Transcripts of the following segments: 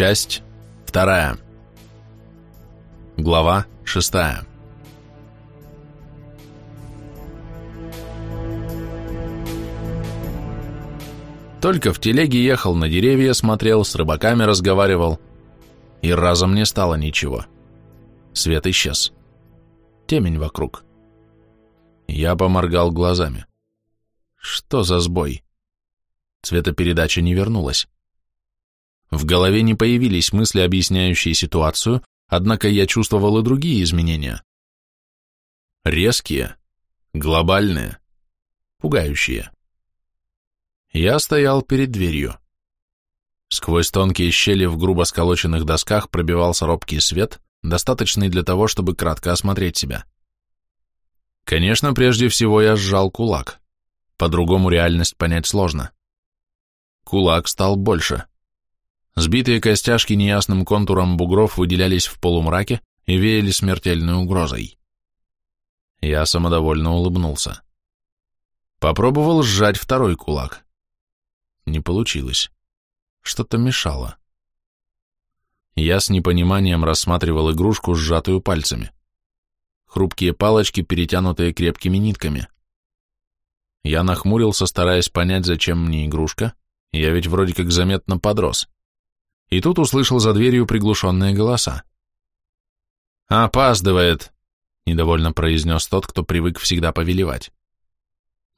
Часть вторая. Глава шестая. Только в телеге ехал, на деревья смотрел, с рыбаками разговаривал, и разом не стало ничего. Свет исчез. Темень вокруг. Я поморгал глазами. Что за сбой? Цветопередача не вернулась. В голове не появились мысли, объясняющие ситуацию, однако я чувствовал и другие изменения. Резкие, глобальные, пугающие. Я стоял перед дверью. Сквозь тонкие щели в грубо сколоченных досках пробивался робкий свет, достаточный для того, чтобы кратко осмотреть себя. Конечно, прежде всего я сжал кулак. По-другому реальность понять сложно. Кулак стал больше. Сбитые костяшки неясным контуром бугров выделялись в полумраке и веяли смертельной угрозой. Я самодовольно улыбнулся. Попробовал сжать второй кулак. Не получилось. Что-то мешало. Я с непониманием рассматривал игрушку, сжатую пальцами. Хрупкие палочки, перетянутые крепкими нитками. Я нахмурился, стараясь понять, зачем мне игрушка, я ведь вроде как заметно подрос. И тут услышал за дверью приглушенные голоса. «Опаздывает», — недовольно произнес тот, кто привык всегда повелевать.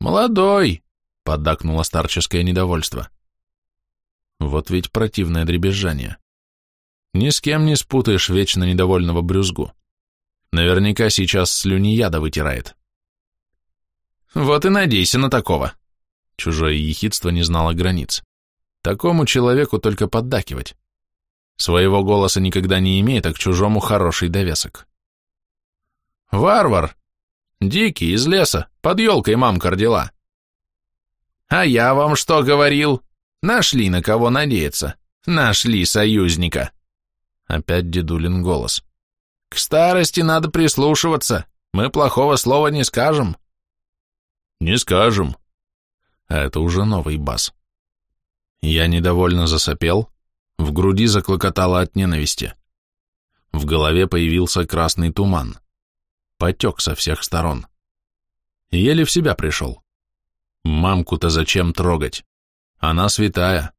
«Молодой», — поддакнуло старческое недовольство. Вот ведь противное дребезжание. Ни с кем не спутаешь вечно недовольного брюзгу. Наверняка сейчас слюни яда вытирает. Вот и надейся на такого. Чужое ехидство не знало границ. Такому человеку только поддакивать. Своего голоса никогда не имеет, а к чужому хороший довесок. «Варвар! Дикий, из леса, под елкой мамка родила!» «А я вам что говорил? Нашли на кого надеяться. Нашли союзника!» Опять дедулин голос. «К старости надо прислушиваться. Мы плохого слова не скажем». «Не скажем». А это уже новый бас. Я недовольно засопел, в груди заклокотало от ненависти. В голове появился красный туман. Потек со всех сторон. Еле в себя пришел. Мамку-то зачем трогать? Она святая.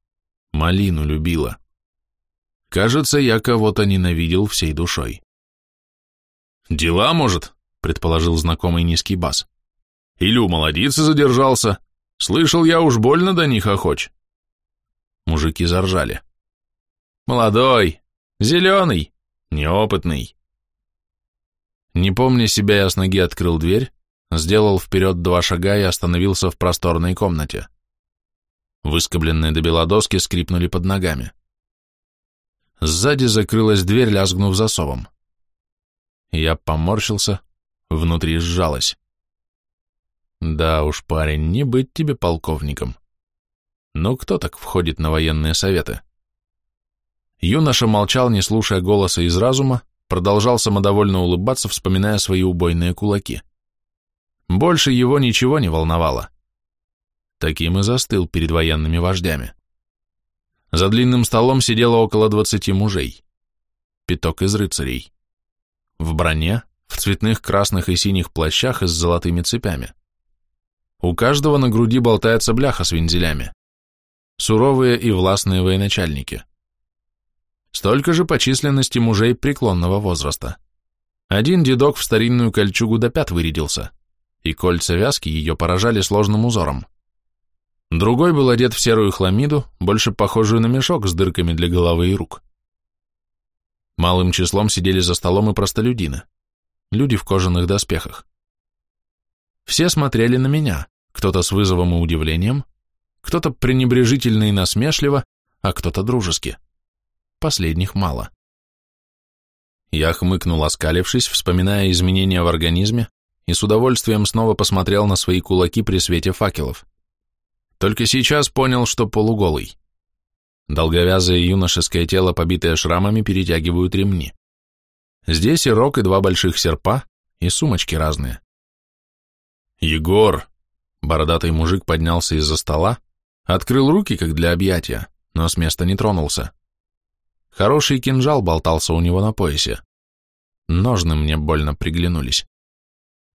Малину любила. Кажется, я кого-то ненавидел всей душой. «Дела, может?» — предположил знакомый низкий бас. «Или у молодицы задержался? Слышал я уж больно до них охоч». Мужики заржали. «Молодой, зеленый, неопытный». Не помня себя, я с ноги открыл дверь, сделал вперед два шага и остановился в просторной комнате. Выскобленные до бела доски скрипнули под ногами. Сзади закрылась дверь, лязгнув засовом. Я поморщился, внутри сжалось. Да уж, парень, не быть тебе полковником. Но кто так входит на военные советы? Юноша молчал, не слушая голоса из разума, продолжал самодовольно улыбаться, вспоминая свои убойные кулаки. Больше его ничего не волновало. Таким и застыл перед военными вождями. За длинным столом сидело около двадцати мужей. Пяток из рыцарей. В броне, в цветных красных и синих плащах и с золотыми цепями. У каждого на груди болтается бляха с вензелями суровые и властные военачальники. Столько же по численности мужей преклонного возраста. Один дедок в старинную кольчугу до пят вырядился, и кольца вязки ее поражали сложным узором. Другой был одет в серую хламиду, больше похожую на мешок с дырками для головы и рук. Малым числом сидели за столом и простолюдины, люди в кожаных доспехах. Все смотрели на меня, кто-то с вызовом и удивлением, кто-то пренебрежительно и насмешливо, а кто-то дружески. Последних мало. Я хмыкнул, оскалившись, вспоминая изменения в организме, и с удовольствием снова посмотрел на свои кулаки при свете факелов. Только сейчас понял, что полуголый. Долговязое юношеское тело, побитое шрамами, перетягивают ремни. Здесь и рог, и два больших серпа, и сумочки разные. «Егор!» Бородатый мужик поднялся из-за стола, Открыл руки, как для объятия, но с места не тронулся. Хороший кинжал болтался у него на поясе. Ножны мне больно приглянулись.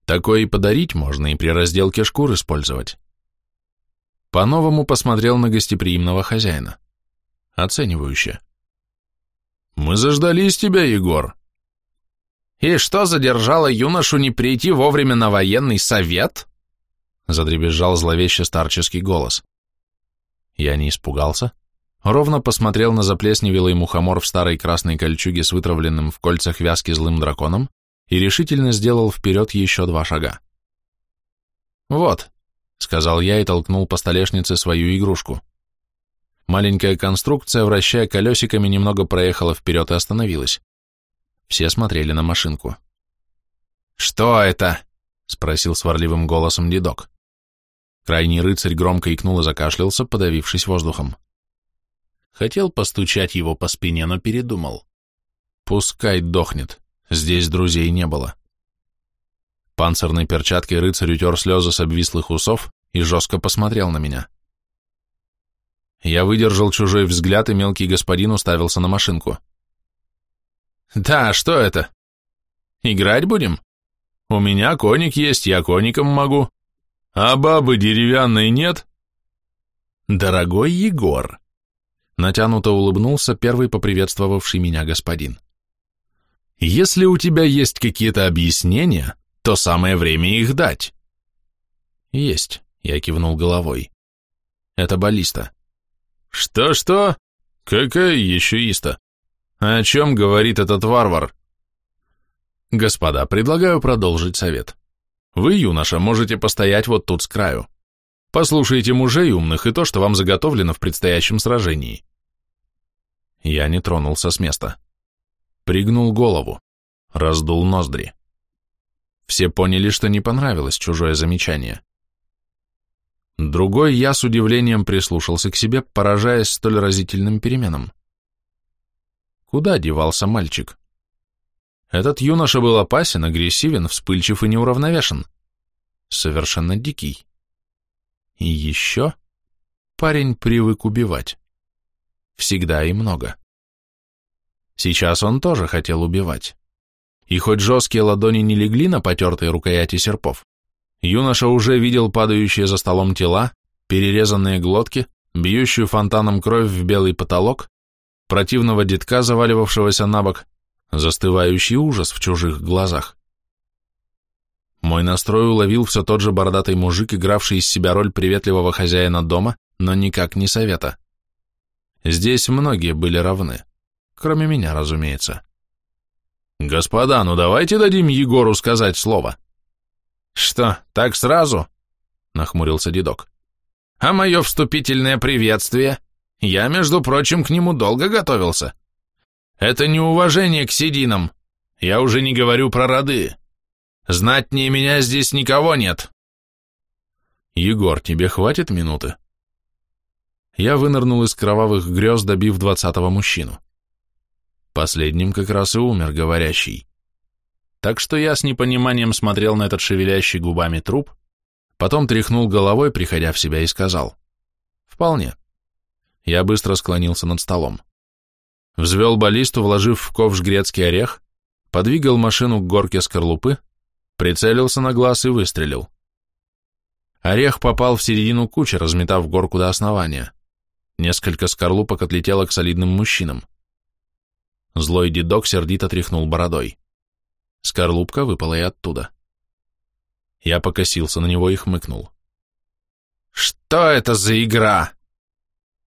Такое и подарить можно, и при разделке шкур использовать. По-новому посмотрел на гостеприимного хозяина. Оценивающе. «Мы заждались тебя, Егор». «И что задержало юношу не прийти вовремя на военный совет?» Задребезжал зловеще старческий голос. Я не испугался, ровно посмотрел на заплесневелый мухомор в старой красной кольчуге с вытравленным в кольцах вязки злым драконом и решительно сделал вперед еще два шага. «Вот», — сказал я и толкнул по столешнице свою игрушку. Маленькая конструкция, вращая колесиками, немного проехала вперед и остановилась. Все смотрели на машинку. «Что это?» — спросил сварливым голосом дедок. Крайний рыцарь громко икнул и закашлялся, подавившись воздухом. Хотел постучать его по спине, но передумал. Пускай дохнет, здесь друзей не было. Панцирной перчаткой рыцарь утер слезы с обвислых усов и жестко посмотрел на меня. Я выдержал чужой взгляд, и мелкий господин уставился на машинку. «Да, что это? Играть будем? У меня коник есть, я коником могу. А бабы деревянной нет?» «Дорогой Егор!» Натянуто улыбнулся первый поприветствовавший меня господин. «Если у тебя есть какие-то объяснения, то самое время их дать». «Есть», — я кивнул головой. «Это баллиста». «Что-что? Какая еще иста? О чем говорит этот варвар?» «Господа, предлагаю продолжить совет. Вы, юноша, можете постоять вот тут с краю. Послушайте мужей умных и то, что вам заготовлено в предстоящем сражении». Я не тронулся с места. Пригнул голову, раздул ноздри. Все поняли, что не понравилось чужое замечание. Другой я с удивлением прислушался к себе, поражаясь столь разительным переменам. Куда девался мальчик? Этот юноша был опасен, агрессивен, вспыльчив и неуравновешен. Совершенно дикий. И еще парень привык убивать. Всегда и много. Сейчас он тоже хотел убивать. И хоть жесткие ладони не легли на потертые рукояти серпов, Юноша уже видел падающие за столом тела, перерезанные глотки, бьющую фонтаном кровь в белый потолок, противного детка, заваливавшегося на бок, застывающий ужас в чужих глазах. Мой настрой уловил все тот же бородатый мужик, игравший из себя роль приветливого хозяина дома, но никак не совета. Здесь многие были равны, кроме меня, разумеется. «Господа, ну давайте дадим Егору сказать слово», «Что, так сразу?» — нахмурился дедок. «А мое вступительное приветствие? Я, между прочим, к нему долго готовился. Это неуважение к сединам. Я уже не говорю про роды. Знать не меня здесь никого нет». «Егор, тебе хватит минуты?» Я вынырнул из кровавых грез, добив двадцатого мужчину. Последним как раз и умер говорящий так что я с непониманием смотрел на этот шевелящий губами труп, потом тряхнул головой, приходя в себя, и сказал. «Вполне». Я быстро склонился над столом. Взвел баллисту, вложив в ковш грецкий орех, подвигал машину к горке скорлупы, прицелился на глаз и выстрелил. Орех попал в середину кучи, разметав горку до основания. Несколько скорлупок отлетело к солидным мужчинам. Злой дедок сердито тряхнул бородой. Скорлупка выпала и оттуда. Я покосился на него и хмыкнул. «Что это за игра?»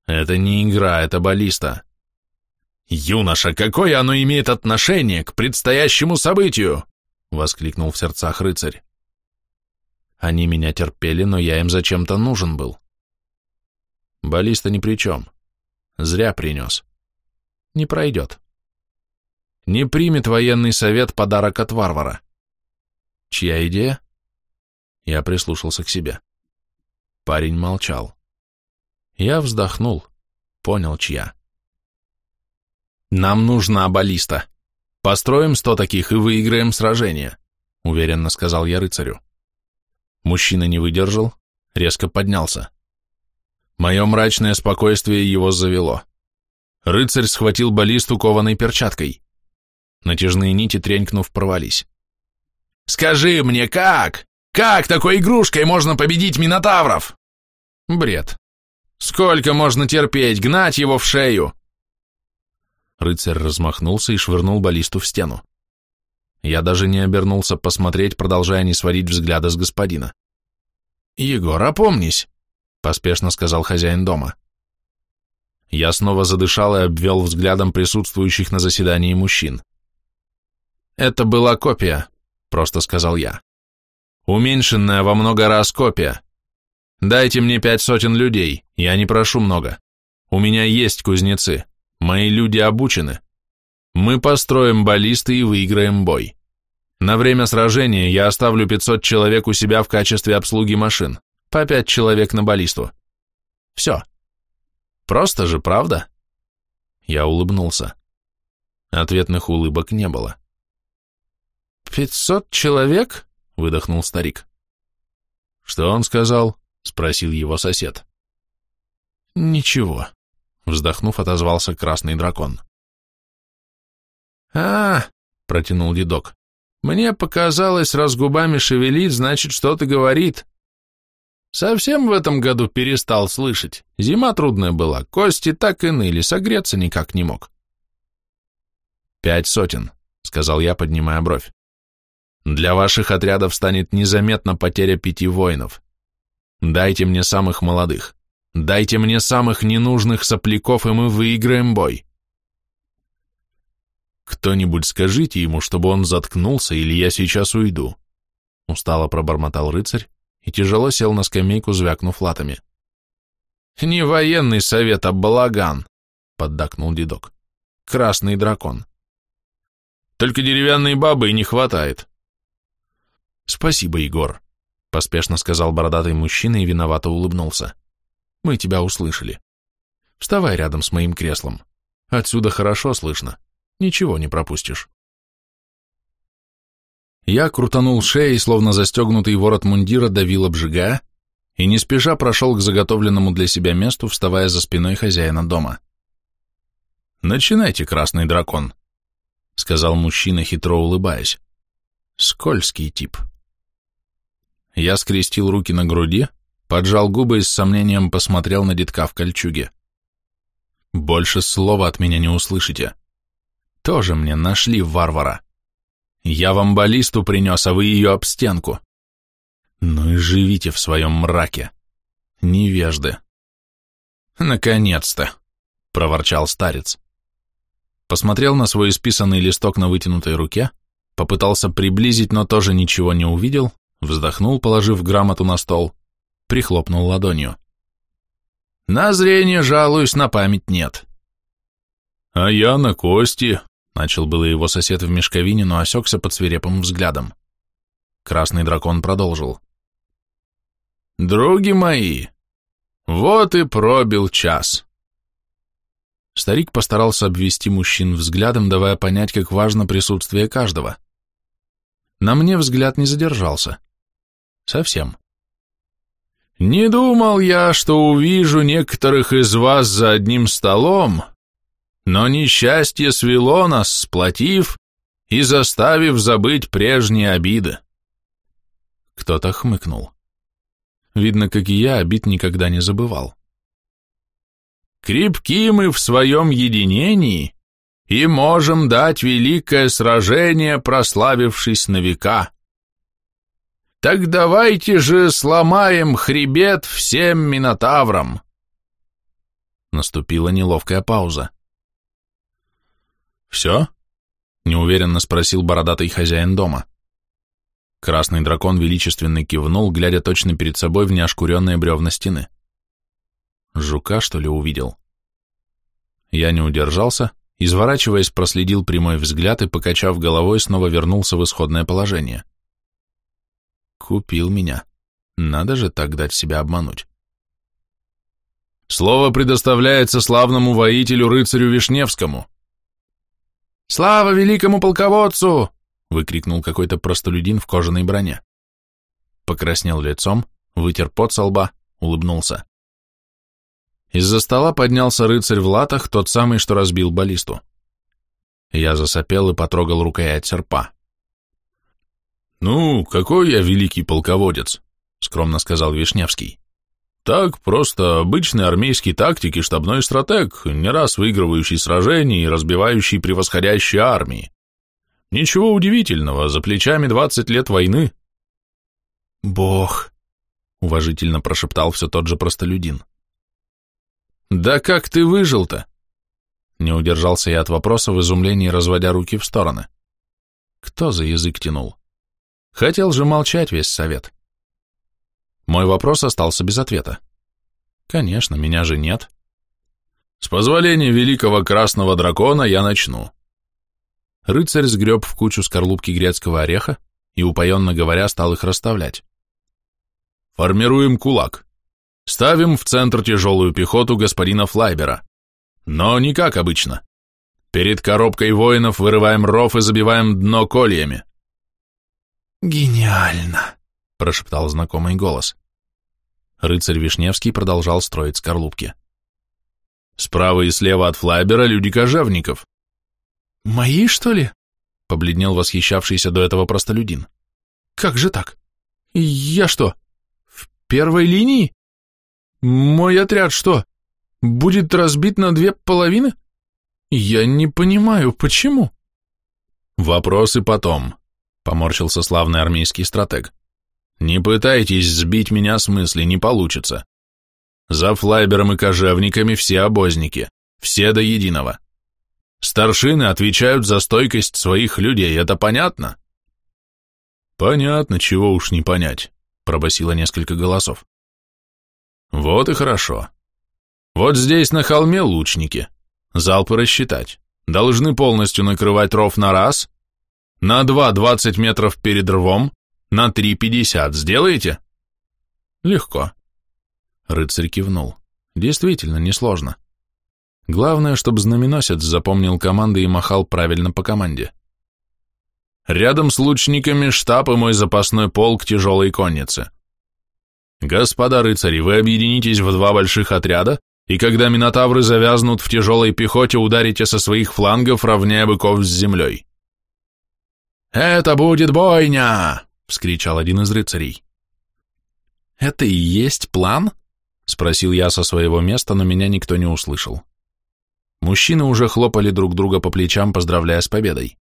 «Это не игра, это баллиста». «Юноша, какое оно имеет отношение к предстоящему событию?» — воскликнул в сердцах рыцарь. Они меня терпели, но я им зачем-то нужен был. Баллиста ни при чем. Зря принес. Не пройдет не примет военный совет подарок от варвара. Чья идея? Я прислушался к себе. Парень молчал. Я вздохнул, понял, чья. «Нам нужна баллиста. Построим сто таких и выиграем сражение», — уверенно сказал я рыцарю. Мужчина не выдержал, резко поднялся. Мое мрачное спокойствие его завело. Рыцарь схватил баллисту кованой перчаткой. Натяжные нити, тренькнув, порвались. «Скажи мне, как? Как такой игрушкой можно победить Минотавров?» «Бред. Сколько можно терпеть, гнать его в шею?» Рыцарь размахнулся и швырнул баллисту в стену. Я даже не обернулся посмотреть, продолжая не сводить взгляда с господина. «Егор, опомнись!» — поспешно сказал хозяин дома. Я снова задышал и обвел взглядом присутствующих на заседании мужчин. «Это была копия», — просто сказал я. «Уменьшенная во много раз копия. Дайте мне пять сотен людей, я не прошу много. У меня есть кузнецы, мои люди обучены. Мы построим баллисты и выиграем бой. На время сражения я оставлю 500 человек у себя в качестве обслуги машин, по пять человек на баллисту. Все. Просто же, правда? Я улыбнулся. Ответных улыбок не было. «Пятьсот человек?» — выдохнул старик. «Что он сказал?» — спросил его сосед. «Ничего», — вздохнув, отозвался красный дракон. «А, — протянул дедок, — мне показалось, раз губами шевелит, значит, что-то говорит. Совсем в этом году перестал слышать. Зима трудная была, кости так и ныли, согреться никак не мог». «Пять сотен», — сказал я, поднимая бровь. «Для ваших отрядов станет незаметна потеря пяти воинов. Дайте мне самых молодых. Дайте мне самых ненужных сопляков, и мы выиграем бой. Кто-нибудь скажите ему, чтобы он заткнулся, или я сейчас уйду. Устало пробормотал рыцарь и тяжело сел на скамейку, звякнув латами. Не военный совет, а балаган, поддакнул дедок. Красный дракон. Только деревянной бабы и не хватает. Спасибо, Егор, поспешно сказал бородатый мужчина и виновато улыбнулся. Мы тебя услышали. Вставай рядом с моим креслом. Отсюда хорошо слышно. Ничего не пропустишь. Я крутанул шеей, словно застегнутый ворот мундира давил обжигая, и не спеша прошел к заготовленному для себя месту, вставая за спиной хозяина дома. «Начинайте, красный дракон», — сказал мужчина, хитро улыбаясь. «Скользкий тип». Я скрестил руки на груди, поджал губы и с сомнением посмотрел на детка в кольчуге. «Больше слова от меня не услышите». Тоже мне нашли варвара. Я вам баллисту принес, а вы ее об стенку. Ну и живите в своем мраке. Невежды. Наконец-то, проворчал старец. Посмотрел на свой исписанный листок на вытянутой руке, попытался приблизить, но тоже ничего не увидел, вздохнул, положив грамоту на стол, прихлопнул ладонью. На зрение жалуюсь, на память нет. А я на кости, Начал было его сосед в мешковине, но осекся под свирепым взглядом. Красный дракон продолжил. «Други мои, вот и пробил час». Старик постарался обвести мужчин взглядом, давая понять, как важно присутствие каждого. На мне взгляд не задержался. Совсем. «Не думал я, что увижу некоторых из вас за одним столом, но несчастье свело нас, сплотив и заставив забыть прежние обиды. Кто-то хмыкнул. Видно, как и я, обид никогда не забывал. Крепки мы в своем единении и можем дать великое сражение, прославившись на века. Так давайте же сломаем хребет всем минотаврам. Наступила неловкая пауза. «Все?» — неуверенно спросил бородатый хозяин дома. Красный дракон величественно кивнул, глядя точно перед собой в неошкуренные бревна стены. Жука, что ли, увидел? Я не удержался, изворачиваясь, проследил прямой взгляд и, покачав головой, снова вернулся в исходное положение. Купил меня. Надо же так дать себя обмануть. Слово предоставляется славному воителю-рыцарю Вишневскому, «Слава великому полководцу!» — выкрикнул какой-то простолюдин в кожаной броне. Покраснел лицом, вытер пот со лба, улыбнулся. Из-за стола поднялся рыцарь в латах, тот самый, что разбил баллисту. Я засопел и потрогал рукоять серпа. «Ну, какой я великий полководец», — скромно сказал Вишневский. «Так, просто обычный армейский тактик и штабной стратег, не раз выигрывающий сражения и разбивающий превосходящие армии. Ничего удивительного, за плечами двадцать лет войны». «Бог», — уважительно прошептал все тот же простолюдин. «Да как ты выжил-то?» Не удержался я от вопроса в изумлении, разводя руки в стороны. Кто за язык тянул? Хотел же молчать весь совет. Мой вопрос остался без ответа. Конечно, меня же нет. С позволения великого красного дракона я начну. Рыцарь сгреб в кучу скорлупки грецкого ореха и, упоенно говоря, стал их расставлять. Формируем кулак. Ставим в центр тяжелую пехоту господина Флайбера. Но не как обычно. Перед коробкой воинов вырываем ров и забиваем дно кольями. «Гениально!» — прошептал знакомый голос. Рыцарь Вишневский продолжал строить скорлупки. «Справа и слева от Флайбера люди кожевников». «Мои, что ли?» — побледнел восхищавшийся до этого простолюдин. «Как же так? Я что, в первой линии? Мой отряд что, будет разбит на две половины? Я не понимаю, почему?» «Вопросы потом», Поморщился славный армейский стратег. Не пытайтесь сбить меня с мысли, не получится. За флайбером и кожевниками все обозники, все до единого. Старшины отвечают за стойкость своих людей, это понятно? Понятно, чего уж не понять, пробасило несколько голосов. Вот и хорошо. Вот здесь на холме лучники. Залпы рассчитать. Должны полностью накрывать ров на раз, на два двадцать метров перед рвом, на три пятьдесят сделаете? Легко. Рыцарь кивнул. Действительно, несложно. Главное, чтобы знаменосец запомнил команды и махал правильно по команде. Рядом с лучниками штаб и мой запасной полк тяжелой конницы. Господа рыцари, вы объединитесь в два больших отряда, и когда минотавры завязнут в тяжелой пехоте, ударите со своих флангов, равняя быков с землей. «Это будет бойня!» — вскричал один из рыцарей. «Это и есть план?» — спросил я со своего места, но меня никто не услышал. Мужчины уже хлопали друг друга по плечам, поздравляя с победой.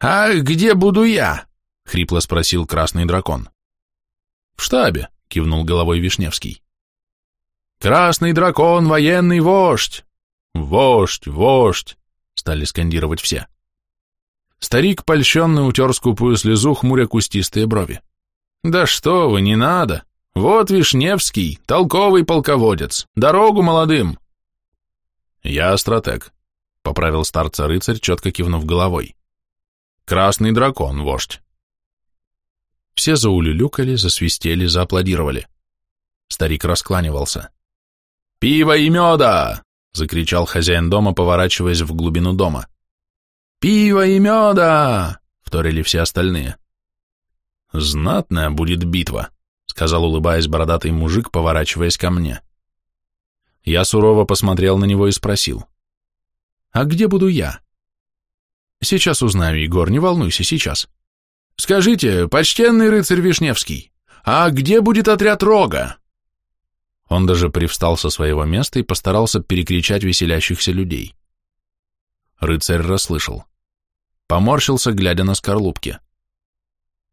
«А где буду я?» — хрипло спросил красный дракон. «В штабе», — кивнул головой Вишневский. «Красный дракон, военный вождь!» «Вождь, вождь!» — стали скандировать все. Старик, польщенный, утер скупую слезу, хмуря кустистые брови. «Да что вы, не надо! Вот Вишневский, толковый полководец, дорогу молодым!» «Я стратег», — поправил старца рыцарь, четко кивнув головой. «Красный дракон, вождь». Все заулюлюкали, засвистели, зааплодировали. Старик раскланивался. «Пиво и меда!» — закричал хозяин дома, поворачиваясь в глубину дома. «Пиво и меда!» — вторили все остальные. «Знатная будет битва», — сказал, улыбаясь бородатый мужик, поворачиваясь ко мне. Я сурово посмотрел на него и спросил. «А где буду я?» «Сейчас узнаю, Егор, не волнуйся, сейчас». «Скажите, почтенный рыцарь Вишневский, а где будет отряд Рога?» Он даже привстал со своего места и постарался перекричать веселящихся людей. Рыцарь расслышал. Поморщился, глядя на скорлупки.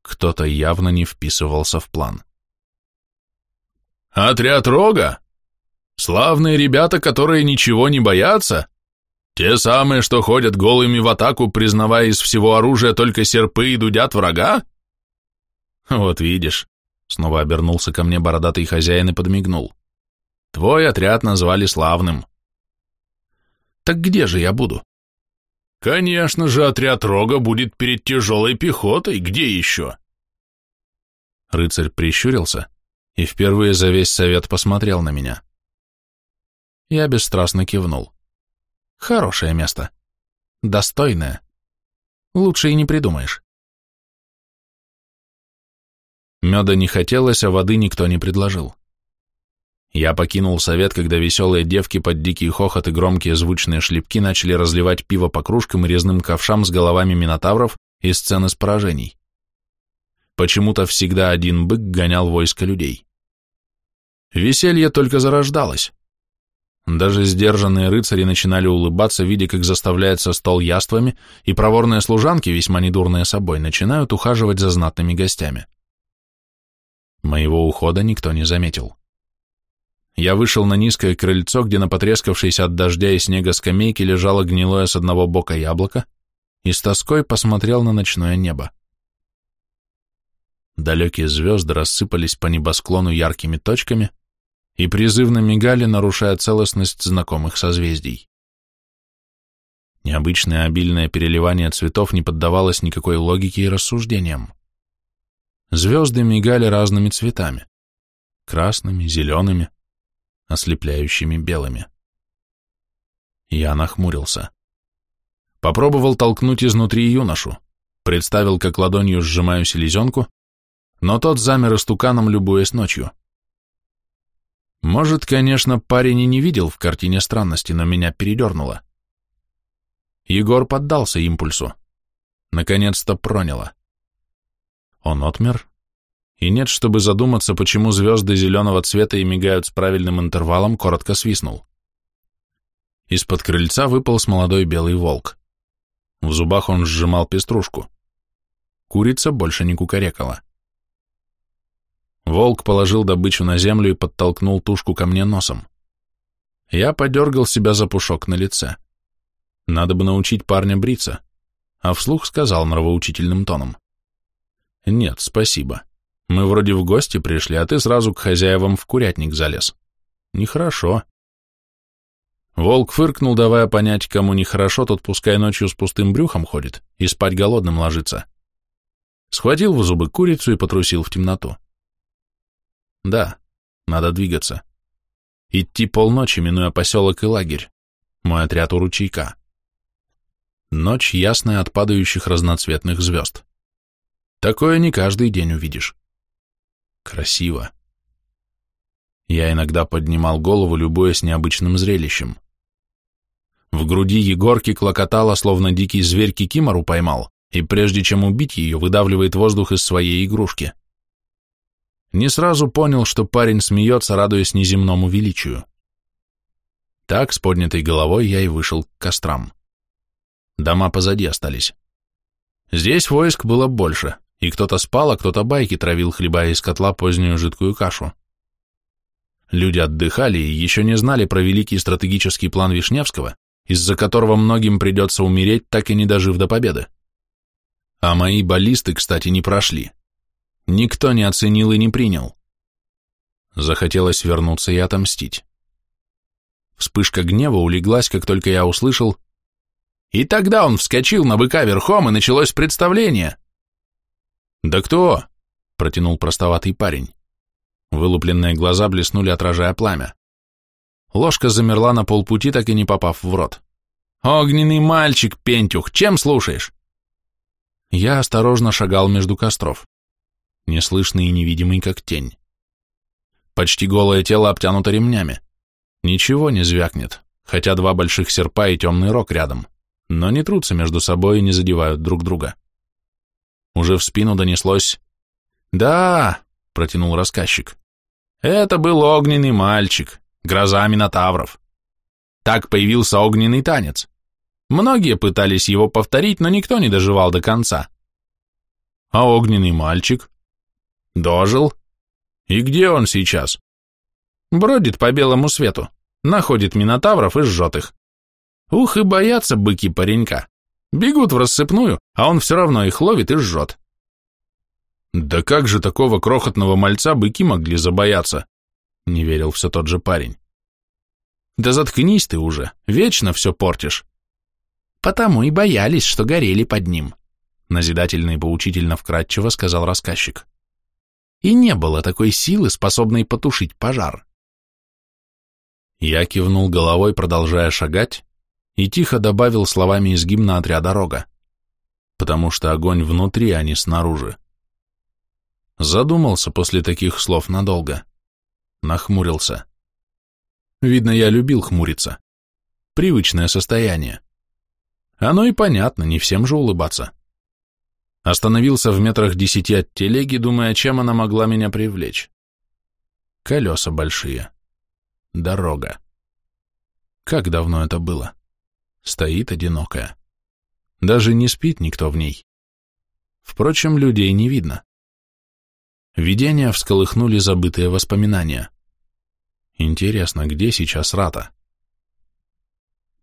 Кто-то явно не вписывался в план. «Отряд Рога? Славные ребята, которые ничего не боятся? Те самые, что ходят голыми в атаку, признавая из всего оружия только серпы и дудят врага?» «Вот видишь», — снова обернулся ко мне бородатый хозяин и подмигнул. «Твой отряд назвали славным». «Так где же я буду?» Конечно же, отряд Рога будет перед тяжелой пехотой, где еще? Рыцарь прищурился и впервые за весь совет посмотрел на меня. Я бесстрастно кивнул. Хорошее место. Достойное. Лучше и не придумаешь. Меда не хотелось, а воды никто не предложил. Я покинул совет, когда веселые девки под дикий хохот и громкие звучные шлепки начали разливать пиво по кружкам и резным ковшам с головами минотавров и сцены с поражений. Почему-то всегда один бык гонял войско людей. Веселье только зарождалось. Даже сдержанные рыцари начинали улыбаться, видя, как заставляется стол яствами, и проворные служанки, весьма недурные собой, начинают ухаживать за знатными гостями. Моего ухода никто не заметил. Я вышел на низкое крыльцо, где на потрескавшейся от дождя и снега скамейке лежало гнилое с одного бока яблоко, и с тоской посмотрел на ночное небо. Далекие звезды рассыпались по небосклону яркими точками и призывно мигали, нарушая целостность знакомых созвездий. Необычное обильное переливание цветов не поддавалось никакой логике и рассуждениям. Звезды мигали разными цветами — красными, зелеными, ослепляющими белыми. Я нахмурился. Попробовал толкнуть изнутри юношу, представил, как ладонью сжимаю селезенку, но тот замер истуканом, любуясь ночью. Может, конечно, парень и не видел в картине странности, но меня передернуло. Егор поддался импульсу. Наконец-то проняло. Он отмер, и нет, чтобы задуматься, почему звезды зеленого цвета и мигают с правильным интервалом, коротко свистнул. Из-под крыльца выполз молодой белый волк. В зубах он сжимал пеструшку. Курица больше не кукарекала. Волк положил добычу на землю и подтолкнул тушку ко мне носом. Я подергал себя за пушок на лице. Надо бы научить парня бриться, а вслух сказал нравоучительным тоном. Нет, спасибо. Мы вроде в гости пришли, а ты сразу к хозяевам в курятник залез. Нехорошо. Волк фыркнул, давая понять, кому нехорошо, тот пускай ночью с пустым брюхом ходит и спать голодным ложится. Схватил в зубы курицу и потрусил в темноту. Да, надо двигаться. Идти полночи, минуя поселок и лагерь. Мой отряд у ручейка. Ночь ясная от падающих разноцветных звезд. Такое не каждый день увидишь. Красиво. Я иногда поднимал голову, любуясь необычным зрелищем. В груди Егорки клокотало, словно дикий зверь кикимору поймал, и прежде чем убить ее, выдавливает воздух из своей игрушки. Не сразу понял, что парень смеется, радуясь неземному величию. Так, с поднятой головой, я и вышел к кострам. Дома позади остались. Здесь войск было больше, и кто-то спал, а кто-то байки травил, хлебая из котла позднюю жидкую кашу. Люди отдыхали и еще не знали про великий стратегический план Вишневского, из-за которого многим придется умереть, так и не дожив до победы. А мои баллисты, кстати, не прошли. Никто не оценил и не принял. Захотелось вернуться и отомстить. Вспышка гнева улеглась, как только я услышал, и тогда он вскочил на быка верхом, и началось представление. «Да кто?» — протянул простоватый парень. Вылупленные глаза блеснули, отражая пламя. Ложка замерла на полпути, так и не попав в рот. «Огненный мальчик, Пентюх, чем слушаешь?» Я осторожно шагал между костров, неслышный и невидимый, как тень. Почти голое тело обтянуто ремнями. Ничего не звякнет, хотя два больших серпа и темный рог рядом, но не трутся между собой и не задевают друг друга. Уже в спину донеслось «Да», — протянул рассказчик, — «это был огненный мальчик, гроза Минотавров. Так появился огненный танец. Многие пытались его повторить, но никто не доживал до конца. А огненный мальчик? Дожил. И где он сейчас? Бродит по белому свету, находит Минотавров и жжет их. Ух, и боятся быки паренька. Бегут в рассыпную, а он все равно их ловит и жжет. Да как же такого крохотного мальца быки могли забояться? Не верил все тот же парень. Да заткнись ты уже, вечно все портишь. Потому и боялись, что горели под ним, назидательно и поучительно вкратчиво сказал рассказчик. И не было такой силы, способной потушить пожар. Я кивнул головой, продолжая шагать, и тихо добавил словами из гимна отряда Рога, потому что огонь внутри, а не снаружи. Задумался после таких слов надолго, нахмурился. Видно, я любил хмуриться. Привычное состояние. Оно и понятно, не всем же улыбаться. Остановился в метрах десяти от телеги, думая, чем она могла меня привлечь. Колеса большие. Дорога. Как давно это было? Стоит одинокая. Даже не спит никто в ней. Впрочем, людей не видно. Видения всколыхнули забытые воспоминания. Интересно, где сейчас Рата?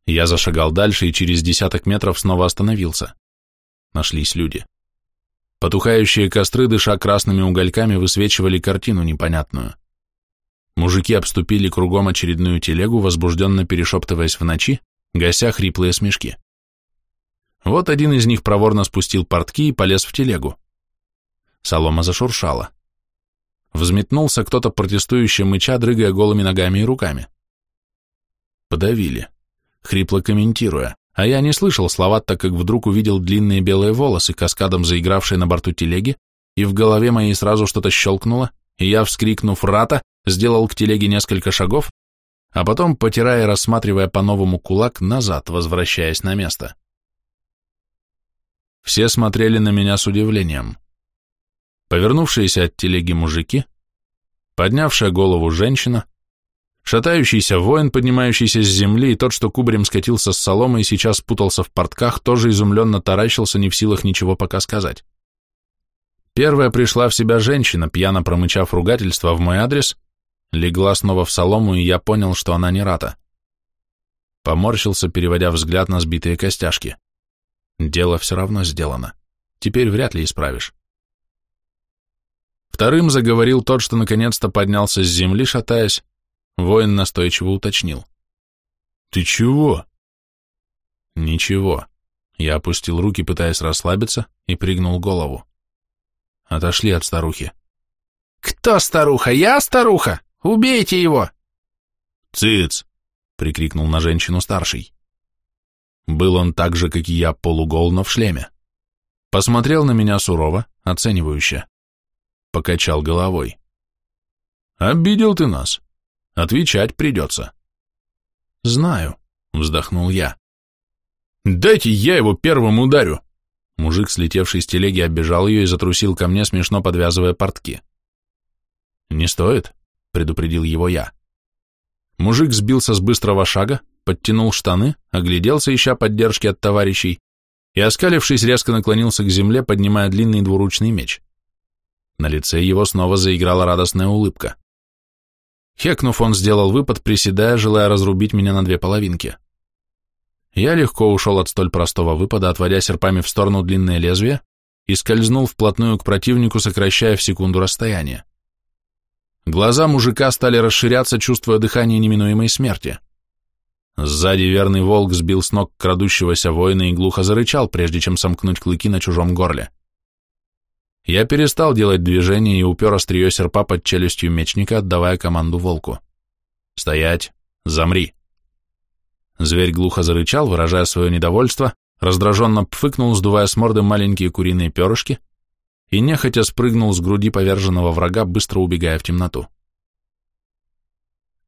Я зашагал дальше и через десяток метров снова остановился. Нашлись люди. Потухающие костры, дыша красными угольками, высвечивали картину непонятную. Мужики обступили кругом очередную телегу, возбужденно перешептываясь в ночи, гася хриплые смешки. Вот один из них проворно спустил портки и полез в телегу. Солома зашуршала. Взметнулся кто-то протестующий мыча, дрыгая голыми ногами и руками. Подавили, хрипло комментируя, а я не слышал слова, так как вдруг увидел длинные белые волосы, каскадом заигравшие на борту телеги, и в голове моей сразу что-то щелкнуло, и я, вскрикнув «Рата!», сделал к телеге несколько шагов, а потом, потирая и рассматривая по-новому кулак, назад, возвращаясь на место. Все смотрели на меня с удивлением. Повернувшиеся от телеги мужики, поднявшая голову женщина, шатающийся воин, поднимающийся с земли, и тот, что кубарем скатился с соломы и сейчас путался в портках, тоже изумленно таращился, не в силах ничего пока сказать. Первая пришла в себя женщина, пьяно промычав ругательство в мой адрес, легла снова в солому, и я понял, что она не рата. Поморщился, переводя взгляд на сбитые костяшки. Дело все равно сделано. Теперь вряд ли исправишь. Вторым заговорил тот, что наконец-то поднялся с земли, шатаясь. Воин настойчиво уточнил. «Ты чего?» «Ничего». Я опустил руки, пытаясь расслабиться, и пригнул голову. Отошли от старухи. «Кто старуха? Я старуха? Убейте его!» «Цыц!» — прикрикнул на женщину старший. Был он так же, как и я, полугол, но в шлеме. Посмотрел на меня сурово, оценивающе. Покачал головой. «Обидел ты нас. Отвечать придется». «Знаю», — вздохнул я. «Дайте я его первым ударю!» Мужик, слетевший с телеги, оббежал ее и затрусил ко мне, смешно подвязывая портки. «Не стоит», — предупредил его я. Мужик сбился с быстрого шага, подтянул штаны, огляделся, ища поддержки от товарищей, и, оскалившись, резко наклонился к земле, поднимая длинный двуручный меч. На лице его снова заиграла радостная улыбка. Хекнув, он сделал выпад, приседая, желая разрубить меня на две половинки. Я легко ушел от столь простого выпада, отводя серпами в сторону длинное лезвие, и скользнул вплотную к противнику, сокращая в секунду расстояние. Глаза мужика стали расширяться, чувствуя дыхание неминуемой смерти. Сзади верный волк сбил с ног крадущегося воина и глухо зарычал, прежде чем сомкнуть клыки на чужом горле. Я перестал делать движение и упер острие серпа под челюстью мечника, отдавая команду волку. «Стоять! Замри!» Зверь глухо зарычал, выражая свое недовольство, раздраженно пфыкнул, сдувая с морды маленькие куриные перышки, и нехотя спрыгнул с груди поверженного врага, быстро убегая в темноту.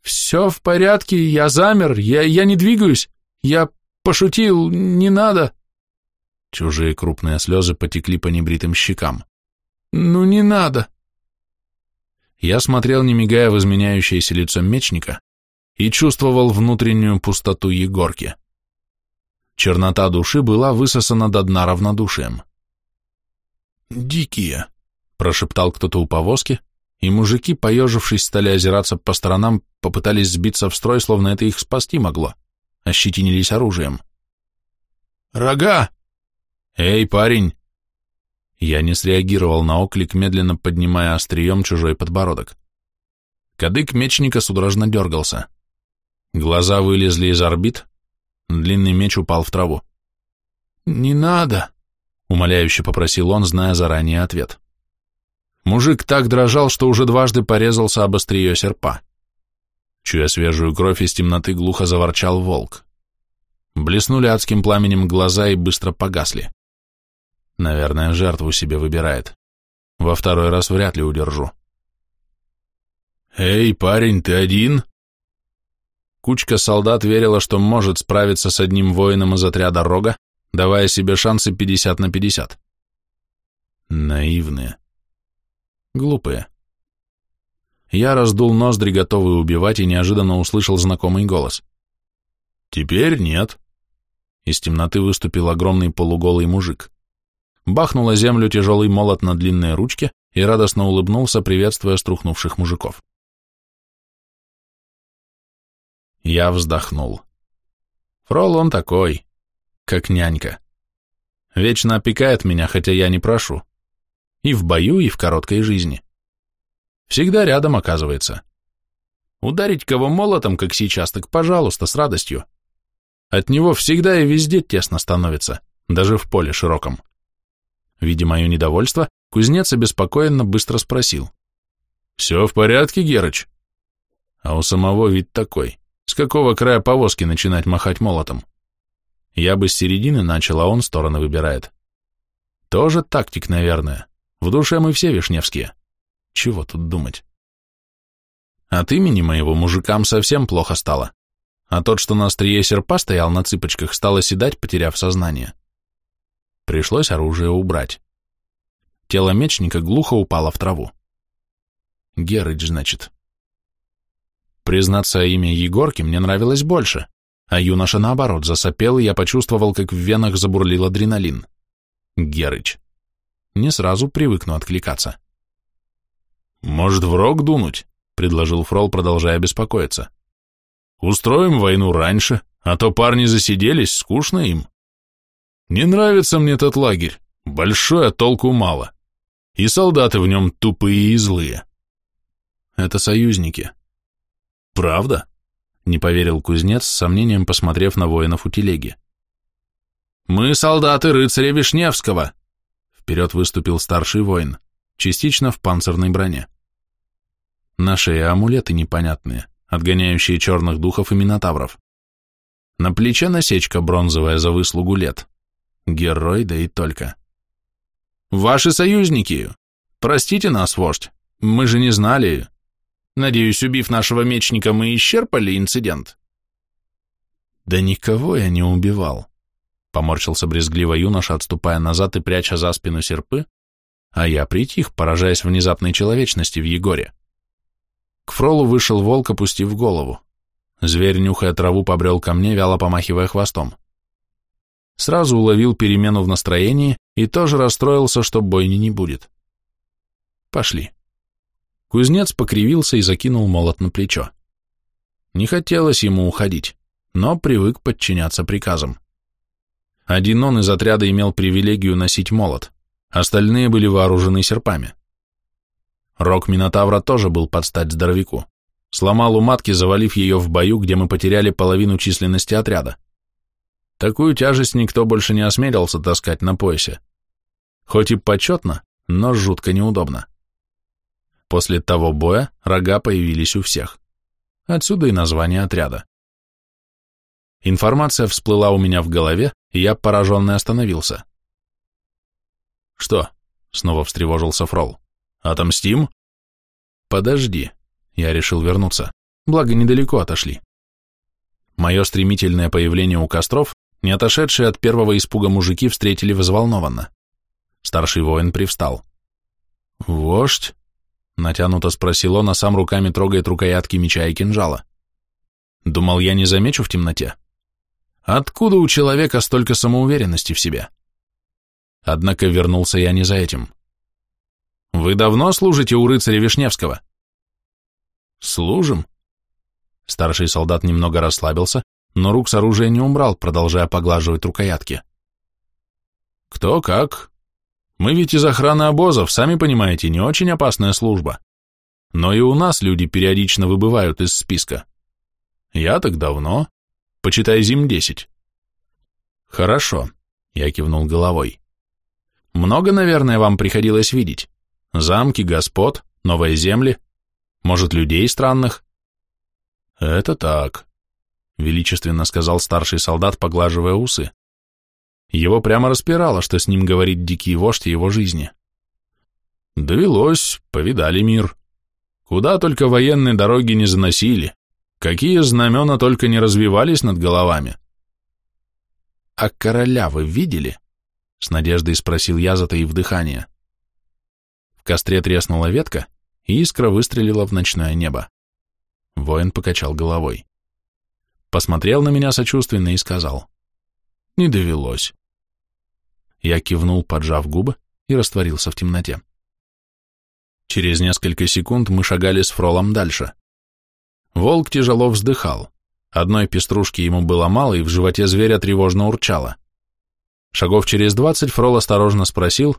«Все в порядке, я замер, я, я не двигаюсь, я пошутил, не надо». Чужие крупные слезы потекли по небритым щекам. «Ну не надо». Я смотрел, не мигая в изменяющееся лицо мечника, и чувствовал внутреннюю пустоту Егорки. Чернота души была высосана до дна равнодушием. «Дикие», — прошептал кто-то у повозки, и мужики, поежившись, стали озираться по сторонам, попытались сбиться в строй, словно это их спасти могло, ощетинились оружием. «Рога!» «Эй, парень!» Я не среагировал на оклик, медленно поднимая острием чужой подбородок. Кадык мечника судорожно дергался. Глаза вылезли из орбит, длинный меч упал в траву. «Не надо!» — умоляюще попросил он, зная заранее ответ. Мужик так дрожал, что уже дважды порезался об острие серпа. Чуя свежую кровь, из темноты глухо заворчал волк. Блеснули адским пламенем глаза и быстро погасли. Наверное, жертву себе выбирает. Во второй раз вряд ли удержу. «Эй, парень, ты один?» кучка солдат верила, что может справиться с одним воином из отряда Рога, давая себе шансы 50 на 50. Наивные. Глупые. Я раздул ноздри, готовый убивать, и неожиданно услышал знакомый голос. «Теперь нет». Из темноты выступил огромный полуголый мужик. Бахнула землю тяжелый молот на длинной ручке и радостно улыбнулся, приветствуя струхнувших мужиков. Я вздохнул. Фрол он такой, как нянька. Вечно опекает меня, хотя я не прошу. И в бою, и в короткой жизни. Всегда рядом оказывается. Ударить кого молотом, как сейчас, так пожалуйста, с радостью. От него всегда и везде тесно становится, даже в поле широком. Видя мое недовольство, кузнец обеспокоенно быстро спросил. «Все в порядке, Герыч?» А у самого вид такой. С какого края повозки начинать махать молотом? Я бы с середины начал, а он стороны выбирает. Тоже тактик, наверное. В душе мы все вишневские. Чего тут думать? От имени моего мужикам совсем плохо стало. А тот, что на острие серпа стоял на цыпочках, стал оседать, потеряв сознание. Пришлось оружие убрать. Тело мечника глухо упало в траву. Герыч, значит. Признаться, имя Егорки мне нравилось больше, а юноша, наоборот, засопел, и я почувствовал, как в венах забурлил адреналин. Герыч. Не сразу привыкну откликаться. «Может, в рог дунуть?» — предложил Фрол, продолжая беспокоиться. «Устроим войну раньше, а то парни засиделись, скучно им». Не нравится мне этот лагерь. Большой, а толку мало. И солдаты в нем тупые и злые. Это союзники. Правда? Не поверил кузнец, с сомнением посмотрев на воинов у телеги. Мы солдаты рыцаря Вишневского. Вперед выступил старший воин, частично в панцирной броне. На шее амулеты непонятные, отгоняющие черных духов и минотавров. На плече насечка бронзовая за выслугу лет. Герой, да и только. Ваши союзники! Простите нас, вождь, мы же не знали. Надеюсь, убив нашего мечника, мы исчерпали инцидент. Да никого я не убивал. Поморщился брезгливо юноша, отступая назад и пряча за спину серпы, а я притих, поражаясь внезапной человечности в Егоре. К Фролу вышел волк, опустив голову. Зверь, нюхая траву, побрел ко мне, вяло помахивая хвостом сразу уловил перемену в настроении и тоже расстроился, что бойни не будет. Пошли. Кузнец покривился и закинул молот на плечо. Не хотелось ему уходить, но привык подчиняться приказам. Один он из отряда имел привилегию носить молот, остальные были вооружены серпами. Рог Минотавра тоже был под стать здоровяку. Сломал у матки, завалив ее в бою, где мы потеряли половину численности отряда. Такую тяжесть никто больше не осмелился таскать на поясе. Хоть и почетно, но жутко неудобно. После того боя рога появились у всех. Отсюда и название отряда. Информация всплыла у меня в голове, и я пораженный остановился. «Что?» — снова встревожился Фрол. «Отомстим?» «Подожди», — я решил вернуться, благо недалеко отошли. Мое стремительное появление у костров не отошедшие от первого испуга мужики встретили взволнованно. Старший воин привстал. «Вождь?» — натянуто спросил он, а сам руками трогает рукоятки меча и кинжала. «Думал, я не замечу в темноте? Откуда у человека столько самоуверенности в себе?» Однако вернулся я не за этим. «Вы давно служите у рыцаря Вишневского?» «Служим?» Старший солдат немного расслабился, но рук с оружия не убрал, продолжая поглаживать рукоятки. «Кто как? Мы ведь из охраны обозов, сами понимаете, не очень опасная служба. Но и у нас люди периодично выбывают из списка. Я так давно. Почитай зим десять». «Хорошо», — я кивнул головой. «Много, наверное, вам приходилось видеть. Замки, господ, новые земли, может, людей странных?» «Это так», величественно сказал старший солдат, поглаживая усы. Его прямо распирало, что с ним говорит дикий вождь его жизни. Довелось, повидали мир. Куда только военные дороги не заносили. Какие знамена только не развивались над головами. «А короля вы видели?» — с надеждой спросил я, затаив дыхание. В костре треснула ветка, и искра выстрелила в ночное небо. Воин покачал головой. Посмотрел на меня сочувственно и сказал. «Не довелось». Я кивнул, поджав губы, и растворился в темноте. Через несколько секунд мы шагали с Фролом дальше. Волк тяжело вздыхал. Одной пеструшки ему было мало, и в животе зверя тревожно урчало. Шагов через двадцать Фрол осторожно спросил,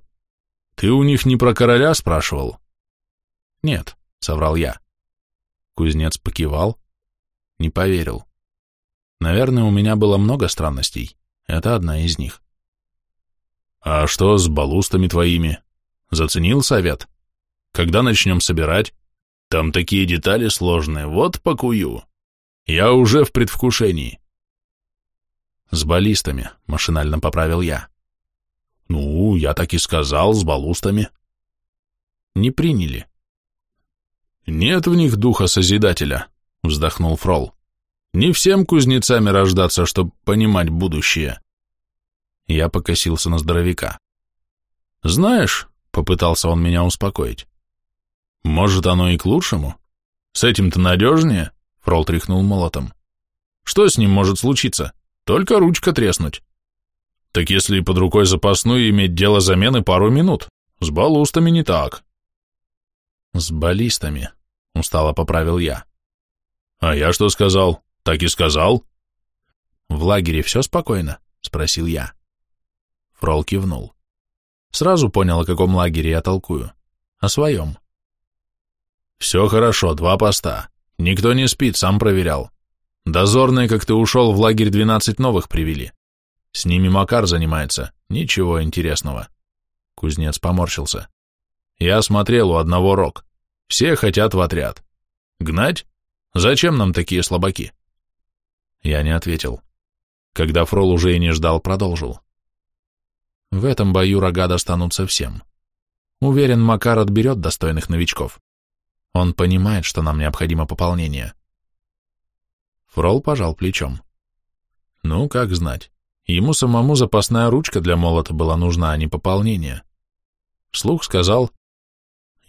«Ты у них не про короля спрашивал?» «Нет», — соврал я. Кузнец покивал, не поверил. Наверное, у меня было много странностей. Это одна из них. «А что с балустами твоими? Заценил совет? Когда начнем собирать? Там такие детали сложные, вот покую. Я уже в предвкушении». «С баллистами», — машинально поправил я. «Ну, я так и сказал, с балустами». «Не приняли». «Нет в них духа Созидателя», — вздохнул Фрол. «Не всем кузнецами рождаться, чтобы понимать будущее». Я покосился на здоровяка. «Знаешь», — попытался он меня успокоить, — «может, оно и к лучшему? С этим-то надежнее?» — Фрол тряхнул молотом. «Что с ним может случиться? Только ручка треснуть. Так если под рукой запасную иметь дело замены пару минут, с баллустами не так». «С баллистами», — устало поправил я. «А я что сказал? Так и сказал?» «В лагере все спокойно?» — спросил я. Фрол кивнул. Сразу понял, о каком лагере я толкую. О своем. Все хорошо, два поста. Никто не спит, сам проверял. Дозорные, как ты ушел, в лагерь двенадцать новых привели. С ними Макар занимается. Ничего интересного. Кузнец поморщился. Я смотрел у одного рог. Все хотят в отряд. Гнать? Зачем нам такие слабаки? Я не ответил. Когда Фрол уже и не ждал, продолжил. В этом бою рога достанутся всем. Уверен, Макар отберет достойных новичков. Он понимает, что нам необходимо пополнение. Фрол пожал плечом. Ну, как знать. Ему самому запасная ручка для молота была нужна, а не пополнение. Вслух сказал,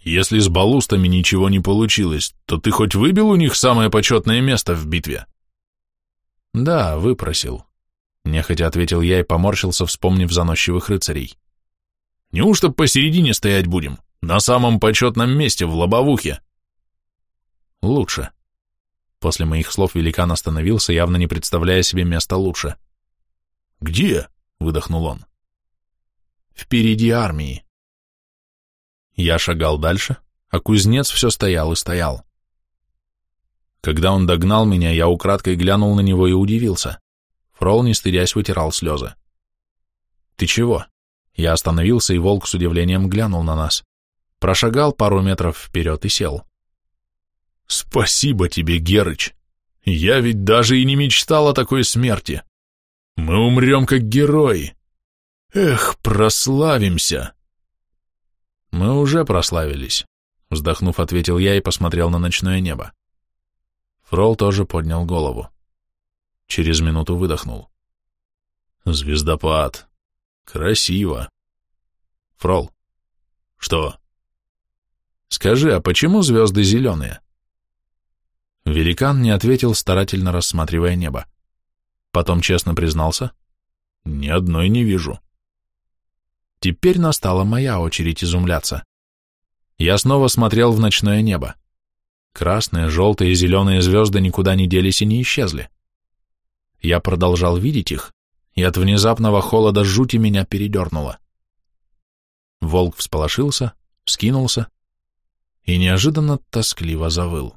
«Если с балустами ничего не получилось, то ты хоть выбил у них самое почетное место в битве?» «Да, выпросил. Нехотя ответил я и поморщился, вспомнив заносчивых рыцарей. Неужто посередине стоять будем? На самом почетном месте, в лобовухе? Лучше. После моих слов великан остановился, явно не представляя себе места лучше. «Где?» — выдохнул он. «Впереди армии». Я шагал дальше, а кузнец все стоял и стоял. Когда он догнал меня, я украдкой глянул на него и удивился. Фрол, не стыдясь, вытирал слезы. «Ты чего?» Я остановился, и волк с удивлением глянул на нас. Прошагал пару метров вперед и сел. «Спасибо тебе, Герыч! Я ведь даже и не мечтал о такой смерти. Мы умрем как герои. Эх, прославимся!» «Мы уже прославились», — вздохнув, ответил я и посмотрел на ночное небо. Фрол тоже поднял голову. Через минуту выдохнул. Звездопад. Красиво. Фрол. Что? Скажи, а почему звезды зеленые? Великан не ответил, старательно рассматривая небо. Потом честно признался. Ни одной не вижу. Теперь настала моя очередь изумляться. Я снова смотрел в ночное небо. Красные, желтые и зеленые звезды никуда не делись и не исчезли. Я продолжал видеть их, и от внезапного холода жути меня передернуло. Волк всполошился, вскинулся и неожиданно тоскливо завыл.